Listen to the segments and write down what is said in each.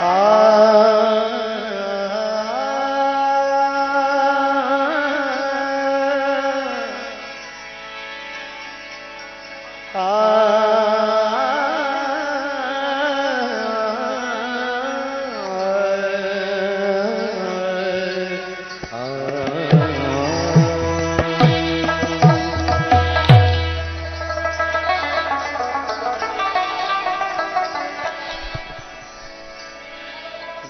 Ah.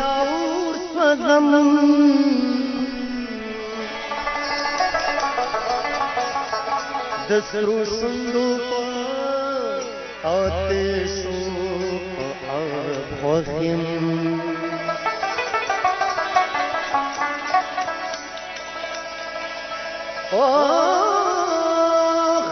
yağmur sazanım Destrusun dupa ateşu ağabeyim Oh,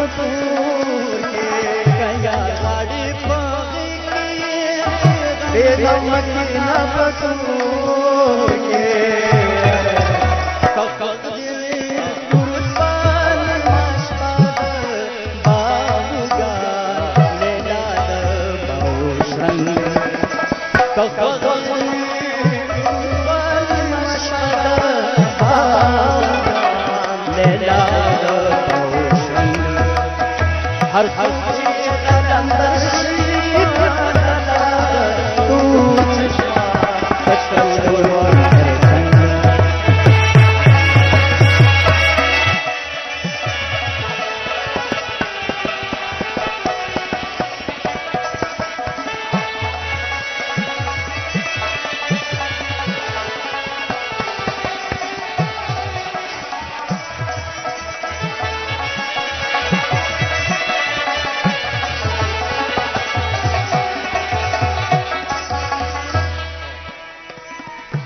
न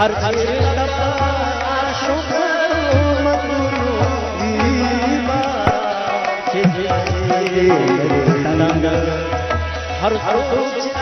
हर हर हर रोज